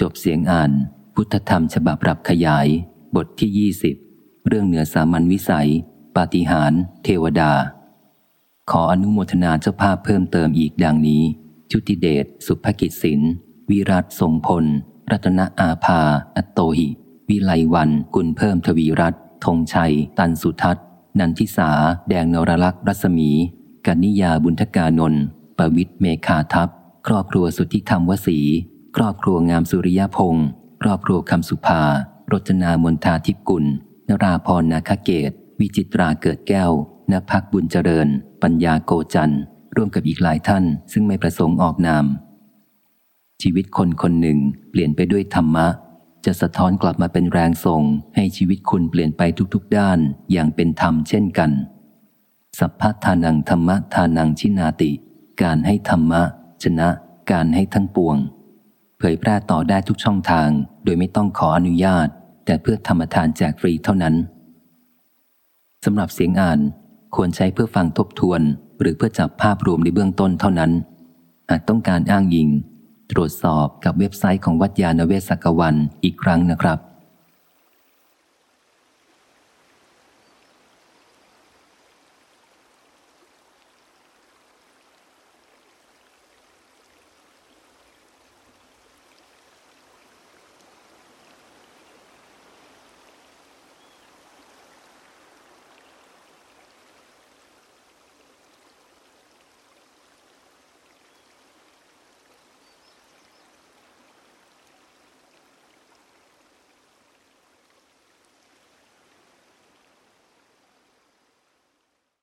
จบเสียงอ่าน พุทธธรรมฉบับปรับขยาย บทที่ 20 เรื่องเหนือสามัญวิสัย ปาฏิหาริย์เทวดา ขออนุโมทนาเจ้าภาพเพิ่มเติมอีกดังนี้ ชุติเดช สุภกิจสิน วิรัตทรงพล รัตนอาภา อัตโตหิ วิไลวัน กุลเพิ่มทวีรัตธงชัย ตันสุทัศนันทิสา แดงนรลักษ์รัศมี กนิยาบุญทกานนท์ปวิทย์เมฆาทัพ ครอบครัวสุทธิธรรมวสี ครอบครัวงามสุริยพงศ์ครอบครัวคำสุภารจนามนทาทิพกุล นราพรนาคเกต วิจิตราเกิดแก้วนภักบุญเจริญ ปัญญาโกจันร่วมกับอีกหลายท่าน ซึ่งไม่ประสงค์ออกนาม ชีวิตคนคนหนึ่งเปลี่ยนไปด้วยธรรมะ จะสะท้อนกลับมาเป็นแรงส่ง ให้ชีวิตคุณเปลี่ยนไปทุกๆ ด้านอย่างเป็นธรรมเช่นกัน สัพพทานังธรรมะทานังชินาติ การให้ธรรมะ ชนะ การให้ทั้งปวง เผยแพร่ต่อได้ทุกช่องทาง โดยไม่ต้องขออนุญาต แต่เพื่อธรรมทานแจกฟรีเท่านั้นสำหรับเสียงอ่านควรใช้เพื่อฟังทบทวน หรือเพื่อจับภาพรวมในเบื้องต้นเท่านั้น อาจต้องการอ้างยิง ตรวจสอบกับเว็บไซต์ของวัดยาณเวศกวันอีกครั้งนะครับ